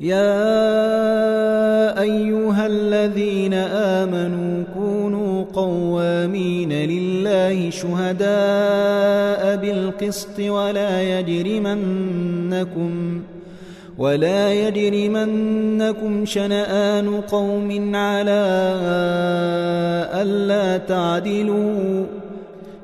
يا أيها الذين آمنوا كونوا قوامين لله شهداء بالقسط ولا يجرمنكم ولا يجرمنكم شنآن قوم على ألا تعدلوا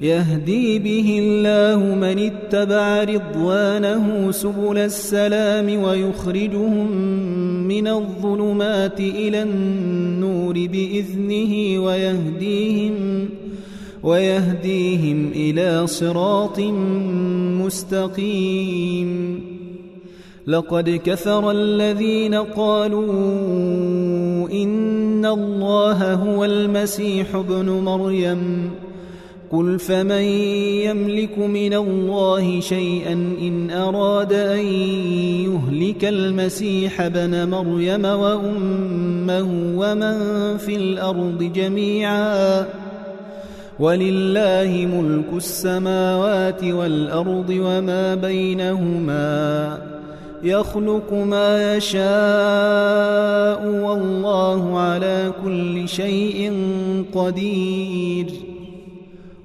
يهدي به الله من اتبع رضوانه سبل السلام ويخرجهم من الظلمات إلى النور بإذنه ويهديهم ويهديهم إلى صراط مستقيم. لقد كثر الذين قالوا إن الله هو المسيح ابن مريم. قل فمن يملك من الله شيئا إن أراد أن يهلك المسيح بن مريم وأمه ومن في الأرض جميعا ولله ملك السماوات والأرض وما بينهما يخلق ما يشاء والله على كل شيء قدير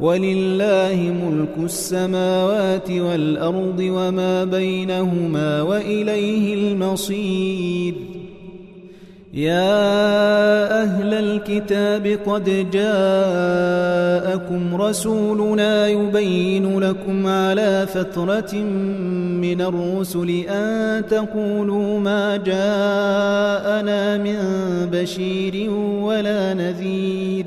ولله ملك السماوات والأرض وما بينهما وإليه المصير. يا أهل الكتاب قد جاءكم رسولنا يبين لكم على فترة من الرسل أن تقولوا ما جاءنا من بشير ولا نذير.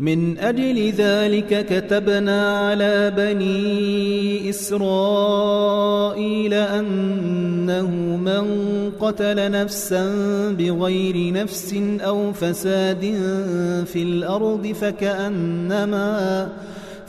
من أجل ذلك كتبنا على بني إسرائيل أنه من قتل نفسا بغير نفس أو فساد في الأرض فكأنما فكأنما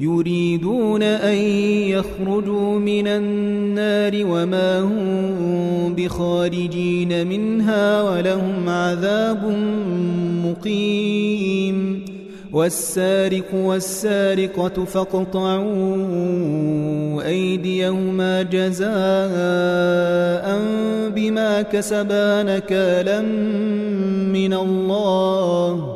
يريدون أن يخرجوا من النار وما هم بخارجين منها ولهم عذاب مقيم. والسارق والسارقة فاقطعوا أيديهما جزاء بما كسبا نكالا من الله.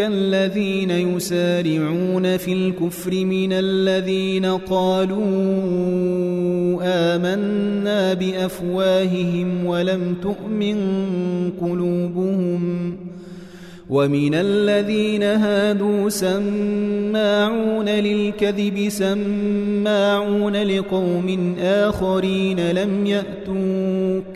الذين يسارعون في الكفر من الذين قالوا آمنا بأفواههم ولم تؤمن قلوبهم ومن الذين هادوا سماعون للكذب سماعون لقوم آخرين لم يأتوك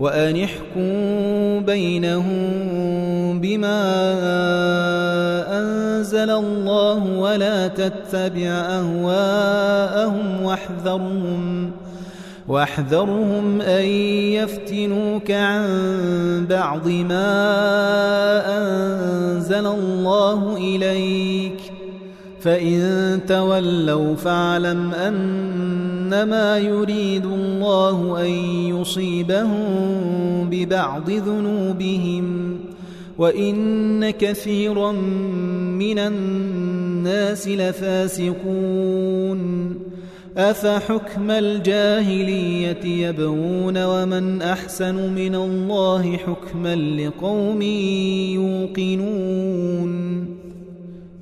وأن احكم بينهم بما أنزل الله ولا تتبع أهواءهم واحذرهم واحذرهم أن يفتنوك عن بعض ما أنزل الله إليك فإن تولوا فاعلم أنما يريد الله أن يصيبهم ببعض ذنوبهم وإن كثيرا من الناس لفاسقون أفحكم الجاهلية يبغون ومن أحسن من الله حكما لقوم يوقنون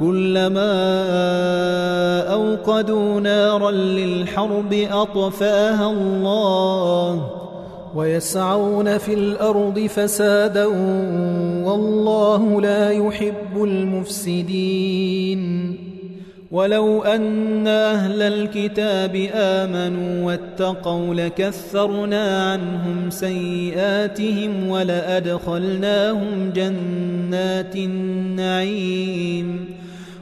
كلما أوقدوا نارا للحرب أطفاها الله ويسعون في الأرض فسادا والله لا يحب المفسدين. ولو أن أهل الكتاب آمنوا واتقوا لكثرنا عنهم سيئاتهم ولأدخلناهم جنات النعيم.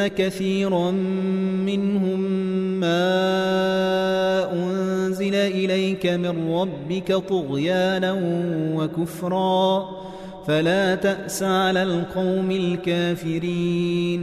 كثيرا منهم ما أنزل إليك من ربك طغيانا وكفرا فلا تأس على القوم الكافرين.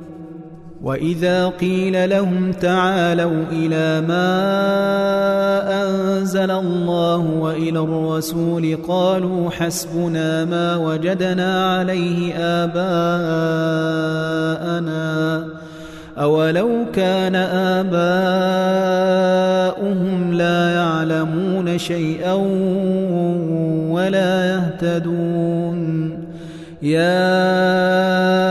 وإذا قيل لهم تعالوا إلى ما أنزل الله وإلى الرسول قالوا حسبنا ما وجدنا عليه آباءنا أولو كان آباؤهم لا يعلمون شيئا ولا يهتدون يا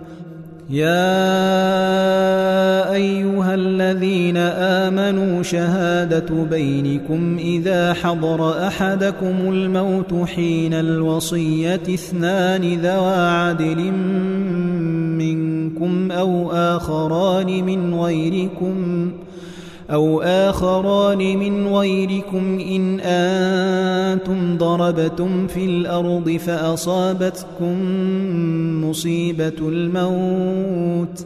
يا أيها الذين آمنوا شهادة بينكم إذا حضر أحدكم الموت حين الوصية اثنان ذوى عدل منكم أو آخران من غيركم أو آخران من غيركم إن أنتم ضربتم في الأرض فأصابتكم مصيبة الموت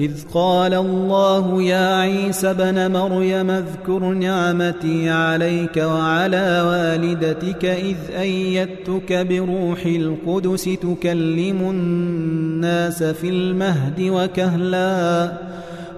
إذ قال الله يا عيسى بن مريم اذكر نعمتي عليك وعلى والدتك إذ أيدتك بروح القدس تكلم الناس في المهد وكهلاً